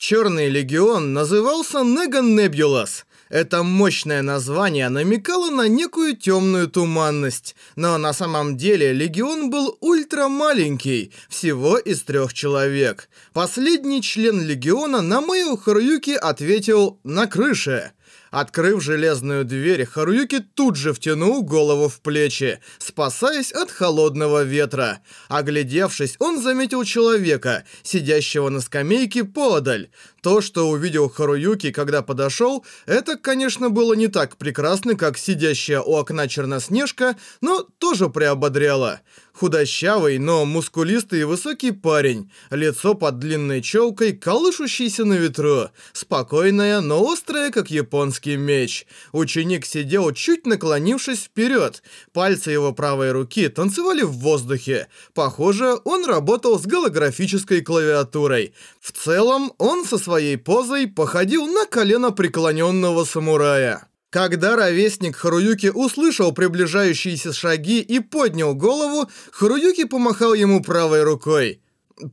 Черный легион назывался Неган Небулас. Это мощное название намекало на некую темную туманность, но на самом деле легион был ультрамаленький, всего из трех человек. Последний член легиона на мою Харуюки ответил «на крыше». Открыв железную дверь, Харуюки тут же втянул голову в плечи, спасаясь от холодного ветра. Оглядевшись, он заметил человека, сидящего на скамейке подаль. То, что увидел Харуюки, когда подошел, это, конечно, было не так прекрасно, как сидящая у окна Черноснежка, но тоже приободряло. Худощавый, но мускулистый и высокий парень, лицо под длинной челкой, колышущийся на ветру, спокойное, но острое, как японский меч. Ученик сидел, чуть наклонившись вперед. Пальцы его правой руки танцевали в воздухе. Похоже, он работал с голографической клавиатурой. В целом, он со своей позой походил на колено преклоненного самурая. Когда ровесник Харуюки услышал приближающиеся шаги и поднял голову, Харуюки помахал ему правой рукой.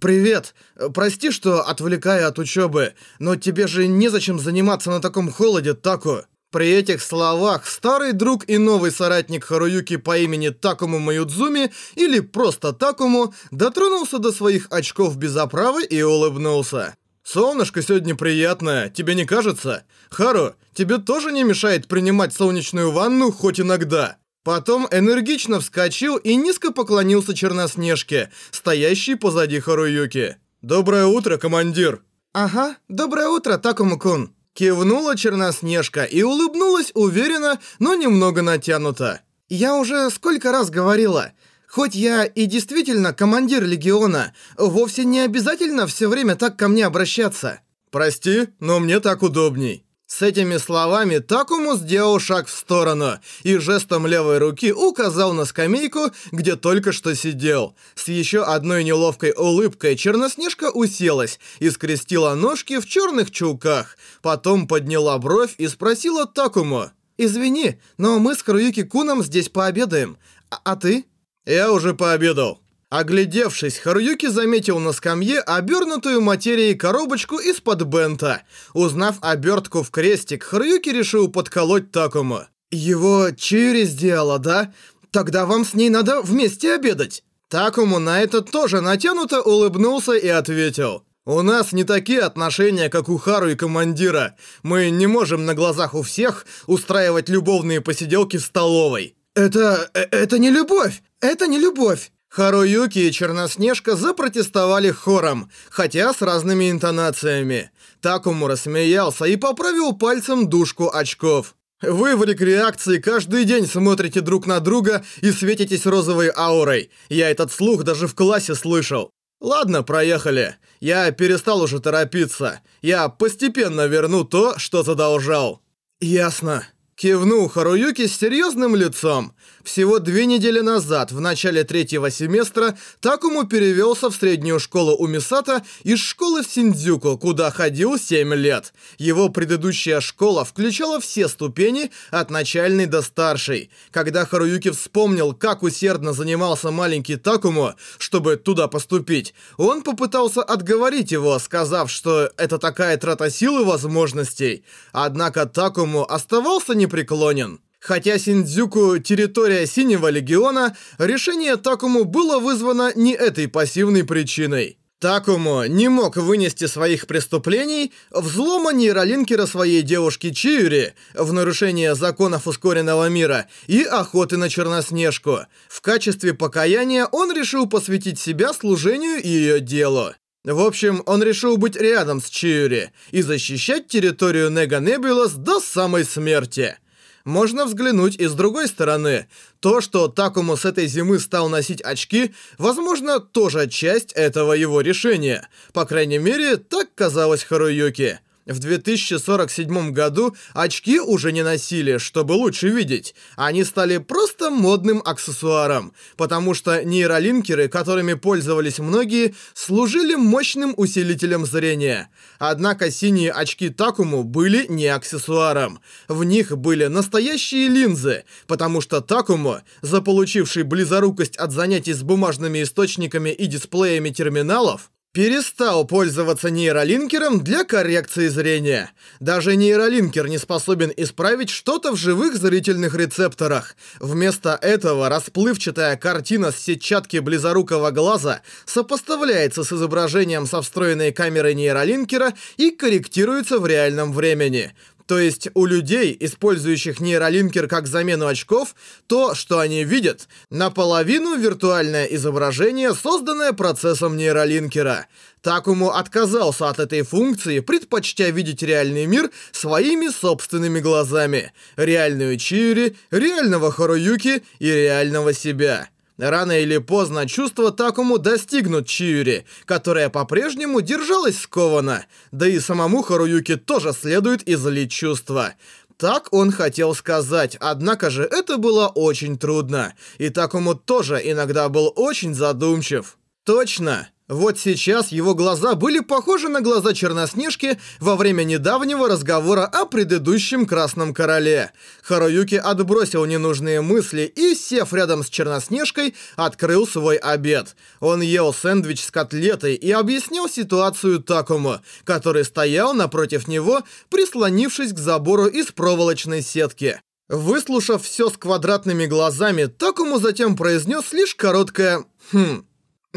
«Привет. Прости, что отвлекаю от учебы, но тебе же незачем заниматься на таком холоде, Таку». При этих словах старый друг и новый соратник Харуюки по имени Такому Маюдзуми, или просто Такому, дотронулся до своих очков без оправы и улыбнулся. «Солнышко сегодня приятное, тебе не кажется? Хару, тебе тоже не мешает принимать солнечную ванну хоть иногда?» Потом энергично вскочил и низко поклонился Черноснежке, стоящей позади Харуюки. «Доброе утро, командир!» «Ага, доброе утро, Такому-кун!» Кивнула Черноснежка и улыбнулась уверенно, но немного натянуто. «Я уже сколько раз говорила, Хоть я и действительно командир легиона, вовсе не обязательно все время так ко мне обращаться. Прости, но мне так удобней. С этими словами Такому сделал шаг в сторону и жестом левой руки указал на скамейку, где только что сидел. С еще одной неловкой улыбкой Черноснежка уселась и скрестила ножки в черных чулках. Потом подняла бровь и спросила Такому. «Извини, но мы с Харуюки-куном здесь пообедаем. А, а ты?» «Я уже пообедал». Оглядевшись, Харуюки заметил на скамье обернутую материей коробочку из-под бента. Узнав обертку в крестик, Харуюки решил подколоть Такому. «Его Чири сделала, да? Тогда вам с ней надо вместе обедать». Такому на это тоже натянуто улыбнулся и ответил. «У нас не такие отношения, как у Хару и командира. Мы не можем на глазах у всех устраивать любовные посиделки в столовой». «Это... Э, это не любовь! Это не любовь!» Харуюки и Черноснежка запротестовали хором, хотя с разными интонациями. Такому рассмеялся и поправил пальцем дужку очков. Вы в рекреакции каждый день смотрите друг на друга и светитесь розовой аурой. Я этот слух даже в классе слышал. Ладно, проехали. Я перестал уже торопиться. Я постепенно верну то, что задолжал. Ясно. Кивнул Харуюки с серьезным лицом. Всего две недели назад, в начале третьего семестра, Такому перевелся в среднюю школу у Мисата из школы в Синдзюку, куда ходил 7 лет. Его предыдущая школа включала все ступени от начальной до старшей. Когда Харуюки вспомнил, как усердно занимался маленький Такому, чтобы туда поступить, он попытался отговорить его, сказав, что это такая трата сил и возможностей. Однако Такому оставался непреклонен. Хотя Синдзюку – территория Синего Легиона, решение Такому было вызвано не этой пассивной причиной. Такому не мог вынести своих преступлений, взлома нейролинкера своей девушки Чиури, в нарушение законов ускоренного мира и охоты на Черноснежку. В качестве покаяния он решил посвятить себя служению и ее делу. В общем, он решил быть рядом с Чиури и защищать территорию Нега Небулас до самой смерти можно взглянуть и с другой стороны. То, что Такому с этой зимы стал носить очки, возможно, тоже часть этого его решения. По крайней мере, так казалось Харуюки. В 2047 году очки уже не носили, чтобы лучше видеть. Они стали просто модным аксессуаром, потому что нейролинкеры, которыми пользовались многие, служили мощным усилителем зрения. Однако синие очки Такому были не аксессуаром. В них были настоящие линзы, потому что Такому, заполучивший близорукость от занятий с бумажными источниками и дисплеями терминалов, перестал пользоваться нейролинкером для коррекции зрения. Даже нейролинкер не способен исправить что-то в живых зрительных рецепторах. Вместо этого расплывчатая картина с сетчатки близорукого глаза сопоставляется с изображением со встроенной камерой нейролинкера и корректируется в реальном времени. То есть у людей, использующих нейролинкер как замену очков, то, что они видят, наполовину виртуальное изображение, созданное процессом нейролинкера. Такому отказался от этой функции, предпочтя видеть реальный мир своими собственными глазами. Реальную Чиури, реального Харуюки и реального себя. Рано или поздно чувства Такому достигнут Чиури, которая по-прежнему держалась скованно. Да и самому Харуюке тоже следует излить чувства. Так он хотел сказать, однако же это было очень трудно. И Такому тоже иногда был очень задумчив. Точно. Вот сейчас его глаза были похожи на глаза Черноснежки во время недавнего разговора о предыдущем Красном Короле. Харуюки отбросил ненужные мысли и, сев рядом с Черноснежкой, открыл свой обед. Он ел сэндвич с котлетой и объяснил ситуацию Такому, который стоял напротив него, прислонившись к забору из проволочной сетки. Выслушав все с квадратными глазами, Такому затем произнес лишь короткое «хм».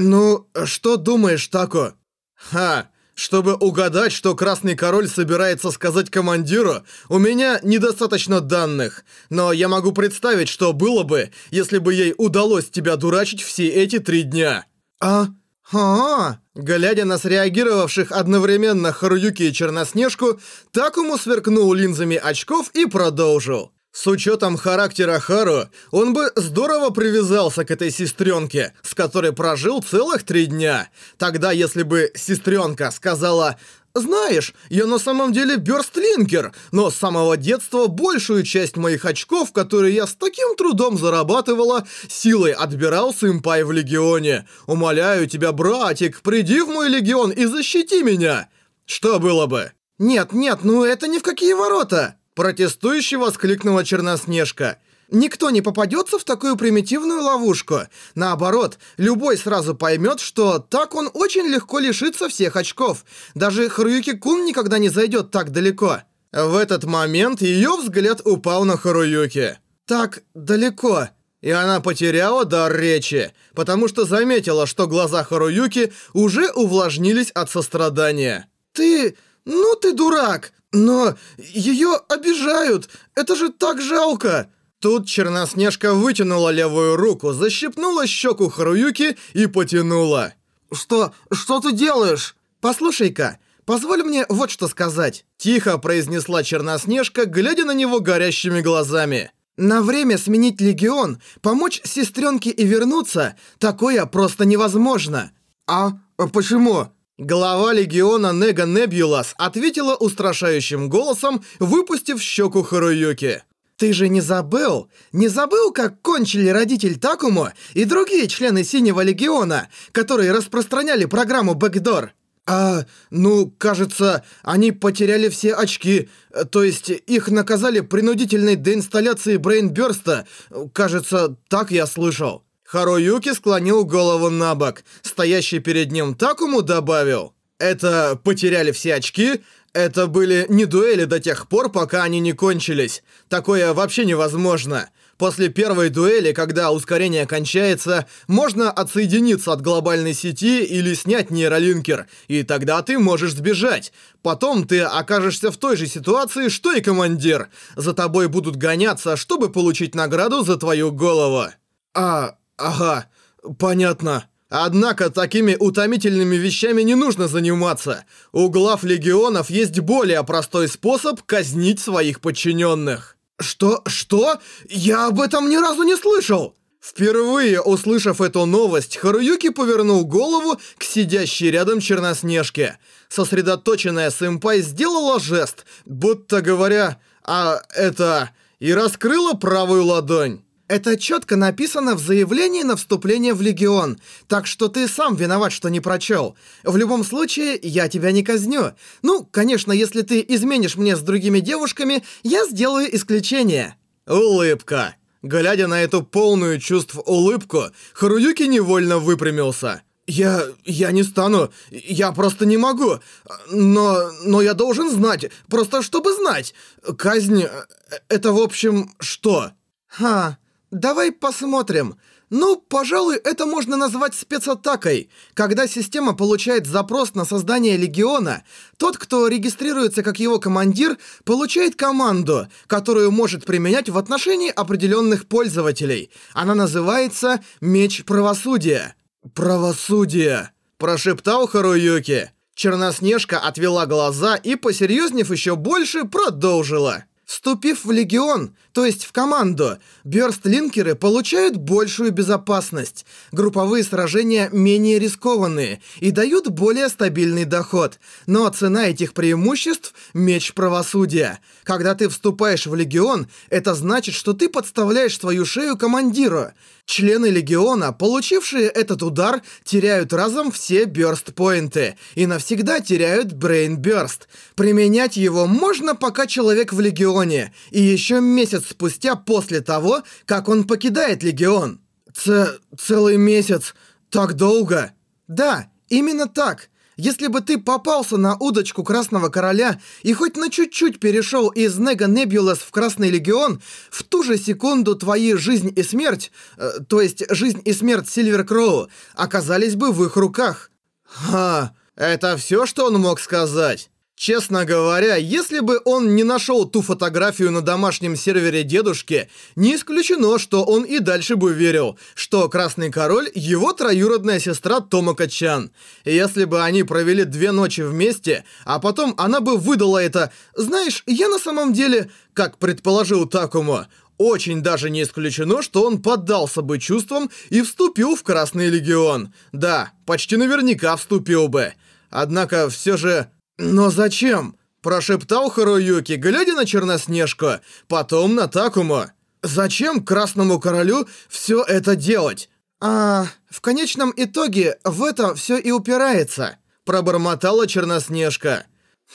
«Ну, что думаешь, Тако?» «Ха, чтобы угадать, что Красный Король собирается сказать командиру, у меня недостаточно данных. Но я могу представить, что было бы, если бы ей удалось тебя дурачить все эти три дня». «А? А, Глядя на среагировавших одновременно Харуюки и Черноснежку, Такому сверкнул линзами очков и продолжил. С учетом характера Хару, он бы здорово привязался к этой сестренке, с которой прожил целых три дня. Тогда, если бы сестренка сказала «Знаешь, я на самом деле бёрстлинкер, но с самого детства большую часть моих очков, которые я с таким трудом зарабатывала, силой отбирал сэмпай в Легионе. Умоляю тебя, братик, приди в мой Легион и защити меня!» Что было бы? «Нет, нет, ну это ни в какие ворота!» Протестующе воскликнула Черноснежка. Никто не попадется в такую примитивную ловушку. Наоборот, любой сразу поймет, что так он очень легко лишится всех очков. Даже Харуюки-кун никогда не зайдет так далеко. В этот момент ее взгляд упал на Харуюки. Так далеко. И она потеряла дар речи, потому что заметила, что глаза Харуюки уже увлажнились от сострадания. «Ты... ну ты дурак!» «Но ее обижают! Это же так жалко!» Тут Черноснежка вытянула левую руку, защипнула щеку Харуюки и потянула. «Что... что ты делаешь?» «Послушай-ка, позволь мне вот что сказать», — тихо произнесла Черноснежка, глядя на него горящими глазами. «На время сменить Легион, помочь сестренке и вернуться, такое просто невозможно». «А почему?» Глава легиона Нега Небулас ответила устрашающим голосом, выпустив щеку Харуюки. «Ты же не забыл? Не забыл, как кончили родитель Такумо и другие члены Синего Легиона, которые распространяли программу Бэкдор?» «А, ну, кажется, они потеряли все очки, то есть их наказали принудительной деинсталляцией Брейнбёрста, кажется, так я слышал». Харуюки склонил голову на бок. Стоящий перед ним Такому добавил. Это потеряли все очки? Это были не дуэли до тех пор, пока они не кончились. Такое вообще невозможно. После первой дуэли, когда ускорение кончается, можно отсоединиться от глобальной сети или снять нейролинкер, и тогда ты можешь сбежать. Потом ты окажешься в той же ситуации, что и командир. За тобой будут гоняться, чтобы получить награду за твою голову. А, Ага, понятно. Однако такими утомительными вещами не нужно заниматься. У глав легионов есть более простой способ казнить своих подчиненных. Что? Что? Я об этом ни разу не слышал. Впервые услышав эту новость, Харуюки повернул голову к сидящей рядом Черноснежке. Сосредоточенная сэмпай сделала жест, будто говоря «А это...» и раскрыла правую ладонь. Это четко написано в заявлении на вступление в Легион, так что ты сам виноват, что не прочел. В любом случае, я тебя не казню. Ну, конечно, если ты изменишь мне с другими девушками, я сделаю исключение». Улыбка. Глядя на эту полную чувств улыбку, Харуюки невольно выпрямился. Я... я не стану. Я просто не могу. Но... но я должен знать. Просто чтобы знать. Казнь... это, в общем, что? Ха... Давай посмотрим. Ну, пожалуй, это можно назвать спецатакой. Когда система получает запрос на создание легиона, тот, кто регистрируется как его командир, получает команду, которую может применять в отношении определенных пользователей. Она называется «Меч правосудия». «Правосудие», – прошептал Харуюки. Черноснежка отвела глаза и, посерьезнев еще больше, продолжила. Вступив в Легион, то есть в команду, бёрстлинкеры получают большую безопасность, групповые сражения менее рискованные и дают более стабильный доход. Но цена этих преимуществ – меч правосудия. Когда ты вступаешь в Легион, это значит, что ты подставляешь свою шею командиру. Члены Легиона, получившие этот удар, теряют разом все бёрст-поинты и навсегда теряют брейн-бёрст. Применять его можно, пока человек в Легионе, и еще месяц спустя после того, как он покидает Легион. Ц... целый месяц. Так долго? Да, именно так. Если бы ты попался на удочку Красного Короля и хоть на чуть-чуть перешел из Нега Небулас в Красный Легион, в ту же секунду твои жизнь и смерть, э, то есть жизнь и смерть Сильвер Кроу, оказались бы в их руках. Ха, это все, что он мог сказать? Честно говоря, если бы он не нашел ту фотографию на домашнем сервере дедушки, не исключено, что он и дальше бы верил, что Красный Король – его троюродная сестра Томака-чан. Если бы они провели две ночи вместе, а потом она бы выдала это «Знаешь, я на самом деле, как предположил Такумо, очень даже не исключено, что он поддался бы чувствам и вступил в Красный Легион. Да, почти наверняка вступил бы. Однако все же «Но зачем?» – прошептал Харуюки, глядя на Черноснежку, потом на Такума. «Зачем Красному Королю все это делать?» «А, в конечном итоге в это все и упирается», – пробормотала Черноснежка.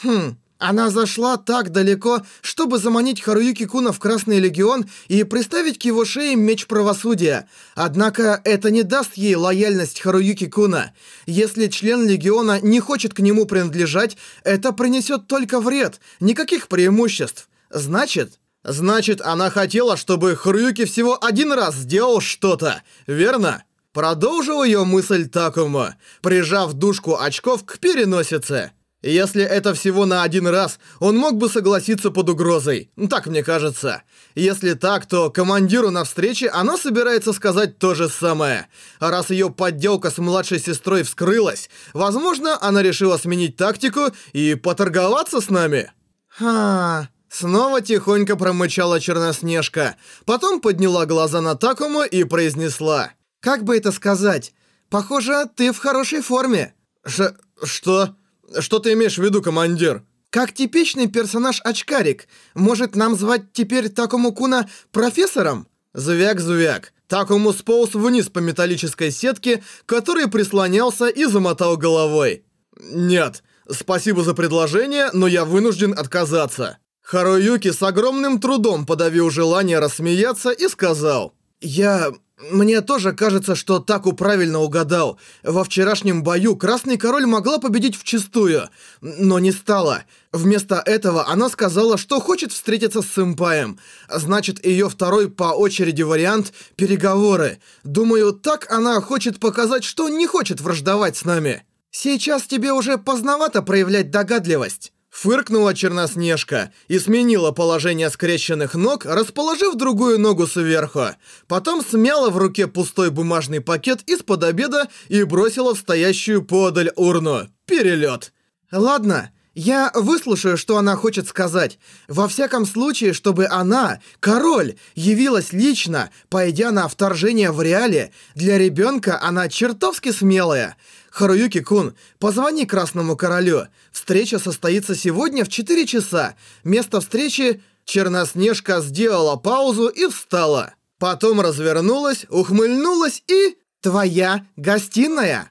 «Хм, она зашла так далеко, чтобы заманить Харуюки Куна в Красный Легион и приставить к его шее меч правосудия. Однако это не даст ей лояльность Харуюки Куна. Если член Легиона не хочет к нему принадлежать, это принесет только вред, никаких преимуществ. Значит... Значит, она хотела, чтобы Харуюки всего один раз сделал что-то, верно? Продолжил ее мысль Такума, прижав дужку очков к переносице. Если это всего на один раз, он мог бы согласиться под угрозой. Так мне кажется. Если так, то командиру на встрече она собирается сказать то же самое. А раз ее подделка с младшей сестрой вскрылась, возможно, она решила сменить тактику и поторговаться с нами. Ха... Снова тихонько промычала Черноснежка. Потом подняла глаза на Такому и произнесла. «Как бы это сказать? Похоже, ты в хорошей форме». Ш... что? Что ты имеешь в виду, командир? Как типичный персонаж-очкарик. Может, нам звать теперь Такому Куна профессором? Звяк-звяк. Такому сполз вниз по металлической сетке, который прислонялся и замотал головой. Нет, спасибо за предложение, но я вынужден отказаться. Харуюки с огромным трудом подавил желание рассмеяться и сказал. Я... Мне тоже кажется, что Таку правильно угадал. Во вчерашнем бою Красный Король могла победить вчистую, но не стала. Вместо этого она сказала, что хочет встретиться с сэмпаем. Значит, ее второй по очереди вариант – переговоры. Думаю, так она хочет показать, что не хочет враждовать с нами. Сейчас тебе уже поздновато проявлять догадливость. Фыркнула Черноснежка и сменила положение скрещенных ног, расположив другую ногу сверху. Потом смяла в руке пустой бумажный пакет из-под обеда и бросила в стоящую подаль урну. Перелет. Ладно, я выслушаю, что она хочет сказать. Во всяком случае, чтобы она, король, явилась лично, пойдя на вторжение в реале, для ребенка она чертовски смелая. Харуюки-кун, позвони Красному Королю. Встреча состоится сегодня в 4 часа. Место встречи... Черноснежка сделала паузу и встала. Потом развернулась, ухмыльнулась и... Твоя гостиная.